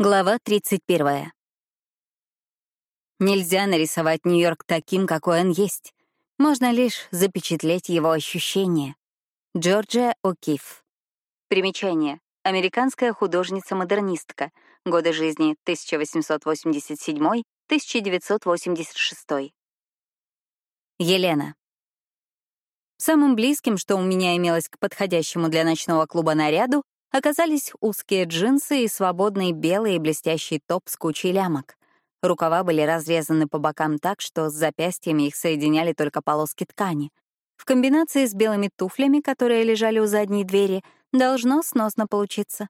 Глава 31. Нельзя нарисовать Нью-Йорк таким, какой он есть. Можно лишь запечатлеть его ощущения. Джорджия О'Кифф. Примечание. Американская художница-модернистка. Годы жизни 1887-1986. Елена. Самым близким, что у меня имелось к подходящему для ночного клуба наряду, оказались узкие джинсы и свободный белый блестящий топ с кучей лямок. Рукава были разрезаны по бокам так, что с запястьями их соединяли только полоски ткани. В комбинации с белыми туфлями, которые лежали у задней двери, должно сносно получиться.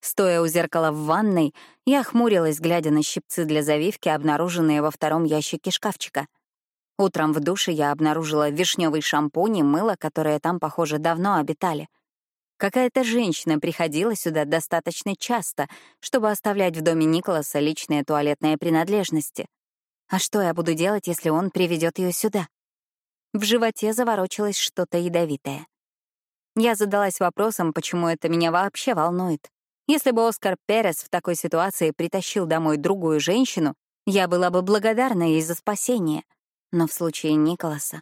Стоя у зеркала в ванной, я хмурилась, глядя на щипцы для завивки, обнаруженные во втором ящике шкафчика. Утром в душе я обнаружила вишневый шампунь и мыло, которые там, похоже, давно обитали — Какая-то женщина приходила сюда достаточно часто, чтобы оставлять в доме Николаса личные туалетные принадлежности. А что я буду делать, если он приведет ее сюда? В животе заворочилось что-то ядовитое. Я задалась вопросом, почему это меня вообще волнует. Если бы Оскар Перес в такой ситуации притащил домой другую женщину, я была бы благодарна ей за спасение. Но в случае Николаса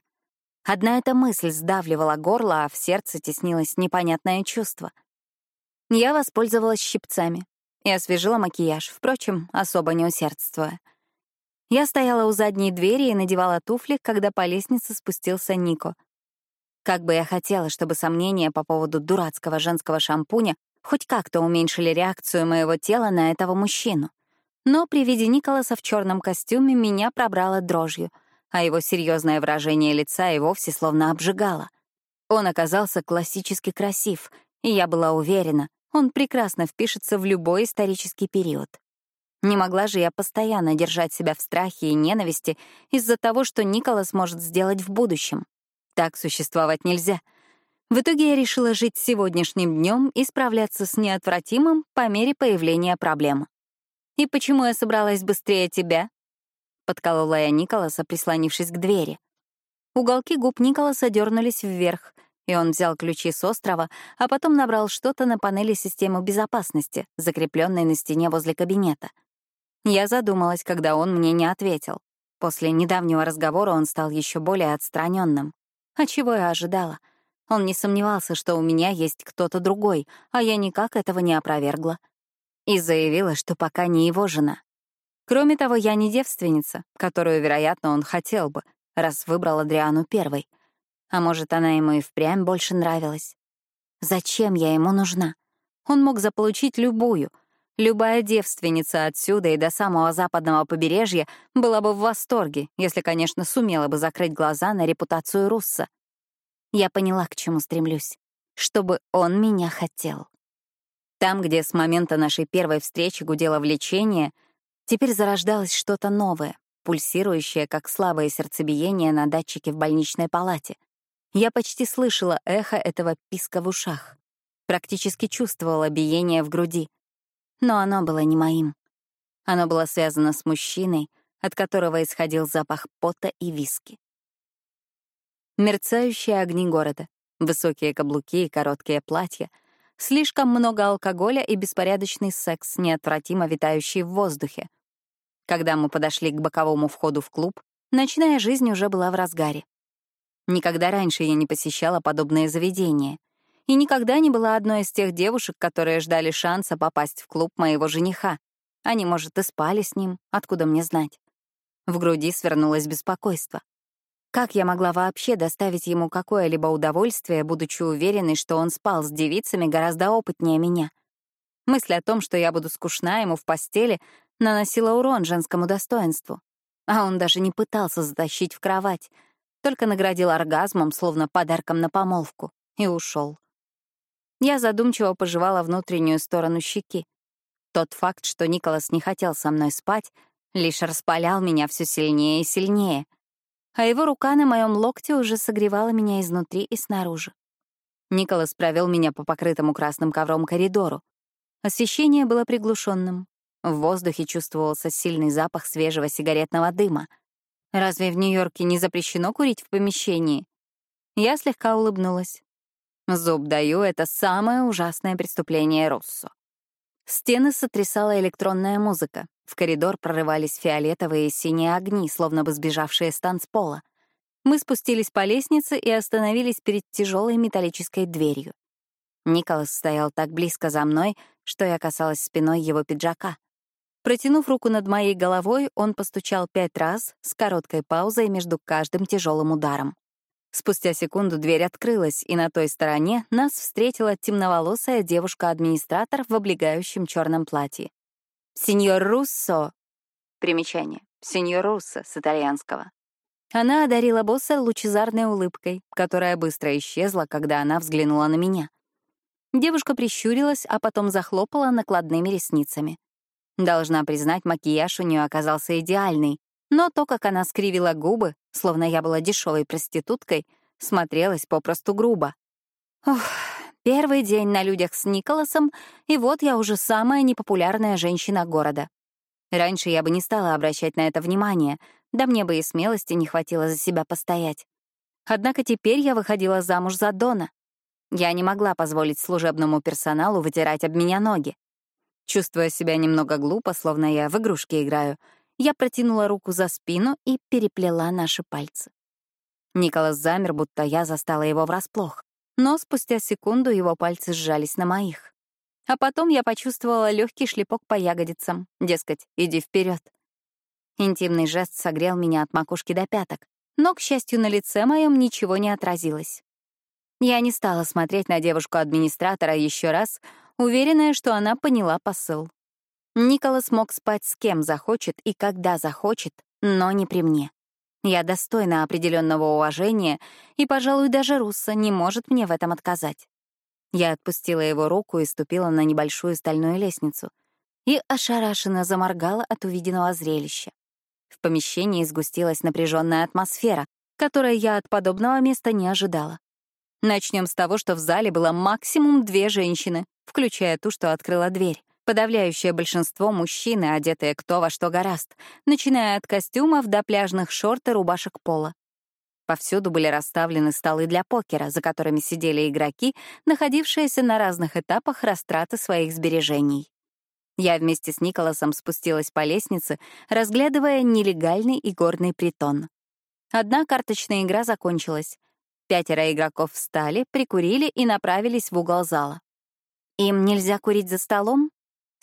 Одна эта мысль сдавливала горло, а в сердце теснилось непонятное чувство. Я воспользовалась щипцами и освежила макияж, впрочем, особо не усердствуя. Я стояла у задней двери и надевала туфли, когда по лестнице спустился Нико. Как бы я хотела, чтобы сомнения по поводу дурацкого женского шампуня хоть как-то уменьшили реакцию моего тела на этого мужчину. Но при виде Николаса в черном костюме меня пробрало дрожью — а его серьезное выражение лица и вовсе словно обжигало. Он оказался классически красив, и я была уверена, он прекрасно впишется в любой исторический период. Не могла же я постоянно держать себя в страхе и ненависти из-за того, что Николас может сделать в будущем. Так существовать нельзя. В итоге я решила жить сегодняшним днем и справляться с неотвратимым по мере появления проблем. И почему я собралась быстрее тебя? — подколола я Николаса, прислонившись к двери. Уголки губ Николаса дернулись вверх, и он взял ключи с острова, а потом набрал что-то на панели системы безопасности, закрепленной на стене возле кабинета. Я задумалась, когда он мне не ответил. После недавнего разговора он стал еще более отстраненным. А чего я ожидала? Он не сомневался, что у меня есть кто-то другой, а я никак этого не опровергла. И заявила, что пока не его жена. Кроме того, я не девственница, которую, вероятно, он хотел бы, раз выбрал Адриану первой. А может, она ему и впрямь больше нравилась. Зачем я ему нужна? Он мог заполучить любую. Любая девственница отсюда и до самого западного побережья была бы в восторге, если, конечно, сумела бы закрыть глаза на репутацию Русса. Я поняла, к чему стремлюсь. Чтобы он меня хотел. Там, где с момента нашей первой встречи гудело влечение — Теперь зарождалось что-то новое, пульсирующее, как слабое сердцебиение на датчике в больничной палате. Я почти слышала эхо этого писка в ушах, практически чувствовала биение в груди. Но оно было не моим. Оно было связано с мужчиной, от которого исходил запах пота и виски. Мерцающие огни города, высокие каблуки и короткие платья, слишком много алкоголя и беспорядочный секс, неотвратимо витающий в воздухе, когда мы подошли к боковому входу в клуб, ночная жизнь уже была в разгаре. Никогда раньше я не посещала подобное заведение. И никогда не была одной из тех девушек, которые ждали шанса попасть в клуб моего жениха. Они, может, и спали с ним, откуда мне знать. В груди свернулось беспокойство. Как я могла вообще доставить ему какое-либо удовольствие, будучи уверенной, что он спал с девицами гораздо опытнее меня? Мысль о том, что я буду скучна ему в постели, наносила урон женскому достоинству. А он даже не пытался затащить в кровать, только наградил оргазмом, словно подарком на помолвку, и ушел. Я задумчиво пожевала внутреннюю сторону щеки. Тот факт, что Николас не хотел со мной спать, лишь распалял меня все сильнее и сильнее, а его рука на моем локте уже согревала меня изнутри и снаружи. Николас провел меня по покрытому красным ковром коридору. Освещение было приглушенным, в воздухе чувствовался сильный запах свежего сигаретного дыма. Разве в Нью-Йорке не запрещено курить в помещении? Я слегка улыбнулась. Зуб даю — это самое ужасное преступление Россо. Стены сотрясала электронная музыка. В коридор прорывались фиолетовые и синие огни, словно бы сбежавшие с танцпола. Мы спустились по лестнице и остановились перед тяжелой металлической дверью. Николас стоял так близко за мной, что я касалась спиной его пиджака. Протянув руку над моей головой, он постучал пять раз с короткой паузой между каждым тяжелым ударом. Спустя секунду дверь открылась, и на той стороне нас встретила темноволосая девушка-администратор в облегающем черном платье. «Сеньор Руссо!» Примечание. «Сеньор Руссо» с итальянского. Она одарила босса лучезарной улыбкой, которая быстро исчезла, когда она взглянула на меня. Девушка прищурилась, а потом захлопала накладными ресницами. Должна признать, макияж у нее оказался идеальный, но то, как она скривила губы, словно я была дешевой проституткой, смотрелось попросту грубо. Ох, первый день на людях с Николасом, и вот я уже самая непопулярная женщина города. Раньше я бы не стала обращать на это внимание, да мне бы и смелости не хватило за себя постоять. Однако теперь я выходила замуж за Дона. Я не могла позволить служебному персоналу вытирать об меня ноги. Чувствуя себя немного глупо, словно я в игрушки играю, я протянула руку за спину и переплела наши пальцы. Николас замер, будто я застала его врасплох, но спустя секунду его пальцы сжались на моих. А потом я почувствовала легкий шлепок по ягодицам, дескать, иди вперед. Интимный жест согрел меня от макушки до пяток, но, к счастью, на лице моем ничего не отразилось. Я не стала смотреть на девушку-администратора еще раз, уверенная, что она поняла посыл. Николас мог спать с кем захочет и когда захочет, но не при мне. Я достойна определенного уважения, и, пожалуй, даже Русса не может мне в этом отказать. Я отпустила его руку и ступила на небольшую стальную лестницу и ошарашенно заморгала от увиденного зрелища. В помещении сгустилась напряженная атмосфера, которой я от подобного места не ожидала. Начнем с того, что в зале было максимум две женщины, включая ту, что открыла дверь. Подавляющее большинство мужчины, одетые кто во что гораст, начиная от костюмов до пляжных шорт и рубашек пола. Повсюду были расставлены столы для покера, за которыми сидели игроки, находившиеся на разных этапах растраты своих сбережений. Я вместе с Николасом спустилась по лестнице, разглядывая нелегальный игорный притон. Одна карточная игра закончилась. Пятеро игроков встали, прикурили и направились в угол зала. «Им нельзя курить за столом?» —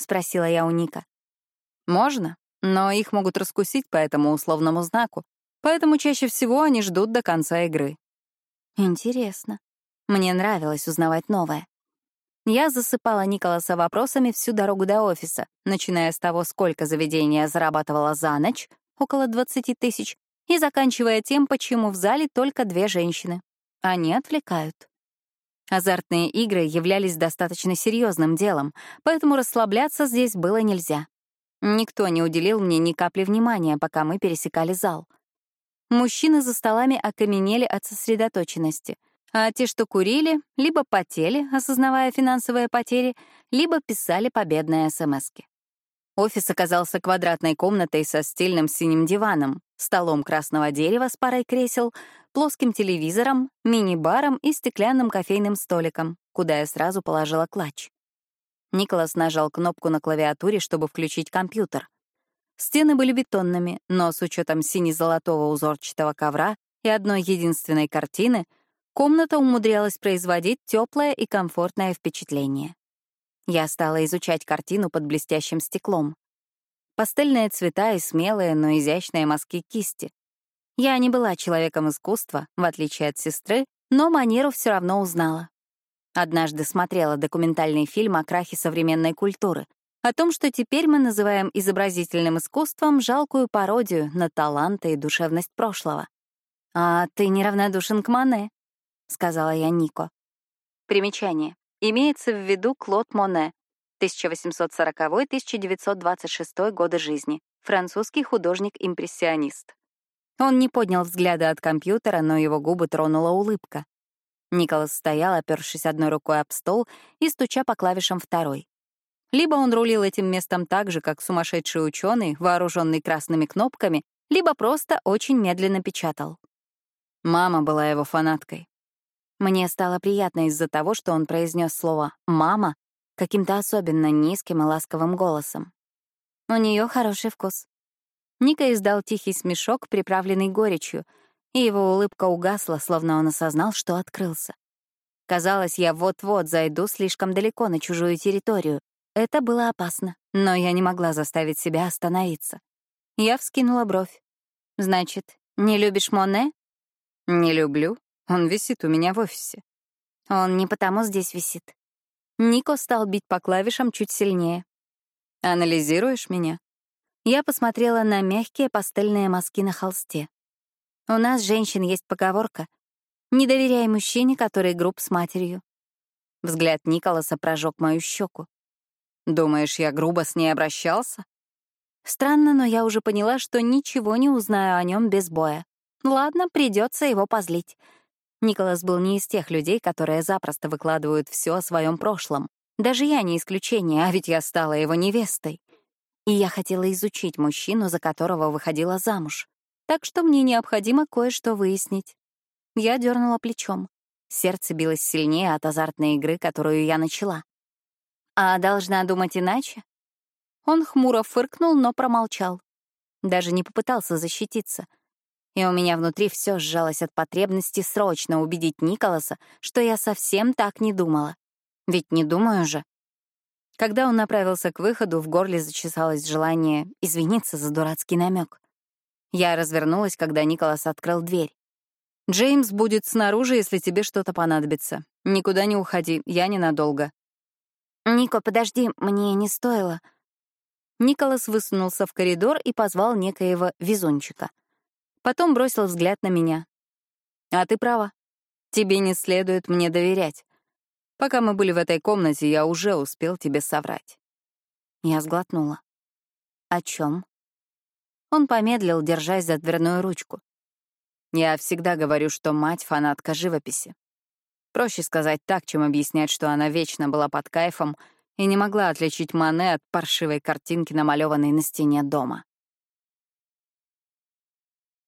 спросила я у Ника. «Можно, но их могут раскусить по этому условному знаку, поэтому чаще всего они ждут до конца игры». «Интересно. Мне нравилось узнавать новое. Я засыпала Николаса вопросами всю дорогу до офиса, начиная с того, сколько заведение зарабатывало за ночь, около 20 тысяч, и заканчивая тем, почему в зале только две женщины. Они отвлекают. Азартные игры являлись достаточно серьезным делом, поэтому расслабляться здесь было нельзя. Никто не уделил мне ни капли внимания, пока мы пересекали зал. Мужчины за столами окаменели от сосредоточенности, а те, что курили, либо потели, осознавая финансовые потери, либо писали победные смски. Офис оказался квадратной комнатой со стильным синим диваном, столом красного дерева с парой кресел, плоским телевизором, мини-баром и стеклянным кофейным столиком, куда я сразу положила клатч. Николас нажал кнопку на клавиатуре, чтобы включить компьютер. Стены были бетонными, но с учетом сине-золотого узорчатого ковра и одной единственной картины комната умудрялась производить теплое и комфортное впечатление. Я стала изучать картину под блестящим стеклом. Пастельные цвета и смелые, но изящные мазки кисти. Я не была человеком искусства, в отличие от сестры, но манеру все равно узнала. Однажды смотрела документальный фильм о крахе современной культуры, о том, что теперь мы называем изобразительным искусством жалкую пародию на таланты и душевность прошлого. «А ты неравнодушен к Мане», — сказала я Нико. Примечание. Имеется в виду Клод Моне, 1840-1926 годы жизни, французский художник-импрессионист. Он не поднял взгляда от компьютера, но его губы тронула улыбка. Николас стоял, опершись одной рукой об стол и стуча по клавишам второй. Либо он рулил этим местом так же, как сумасшедший ученый, вооруженный красными кнопками, либо просто очень медленно печатал. Мама была его фанаткой. Мне стало приятно из-за того, что он произнес слово «мама», каким-то особенно низким и ласковым голосом. У нее хороший вкус. Ника издал тихий смешок, приправленный горечью, и его улыбка угасла, словно он осознал, что открылся. Казалось, я вот-вот зайду слишком далеко на чужую территорию. Это было опасно, но я не могла заставить себя остановиться. Я вскинула бровь. «Значит, не любишь Моне?» «Не люблю. Он висит у меня в офисе». «Он не потому здесь висит». Нико стал бить по клавишам чуть сильнее. «Анализируешь меня?» Я посмотрела на мягкие пастельные мазки на холсте. У нас, женщин, есть поговорка «Не доверяй мужчине, который груб с матерью». Взгляд Николаса прожег мою щеку. «Думаешь, я грубо с ней обращался?» Странно, но я уже поняла, что ничего не узнаю о нем без боя. Ладно, придется его позлить. Николас был не из тех людей, которые запросто выкладывают все о своем прошлом. Даже я не исключение, а ведь я стала его невестой. И я хотела изучить мужчину, за которого выходила замуж. Так что мне необходимо кое-что выяснить. Я дернула плечом. Сердце билось сильнее от азартной игры, которую я начала. А должна думать иначе? Он хмуро фыркнул, но промолчал. Даже не попытался защититься. И у меня внутри все сжалось от потребности срочно убедить Николаса, что я совсем так не думала. Ведь не думаю же. Когда он направился к выходу, в горле зачесалось желание извиниться за дурацкий намек. Я развернулась, когда Николас открыл дверь. «Джеймс будет снаружи, если тебе что-то понадобится. Никуда не уходи, я ненадолго». «Нико, подожди, мне не стоило». Николас высунулся в коридор и позвал некоего везунчика. Потом бросил взгляд на меня. «А ты права. Тебе не следует мне доверять. Пока мы были в этой комнате, я уже успел тебе соврать». Я сглотнула. «О чем? Он помедлил, держась за дверную ручку. Я всегда говорю, что мать — фанатка живописи. Проще сказать так, чем объяснять, что она вечно была под кайфом и не могла отличить Мане от паршивой картинки, намалеванной на стене дома.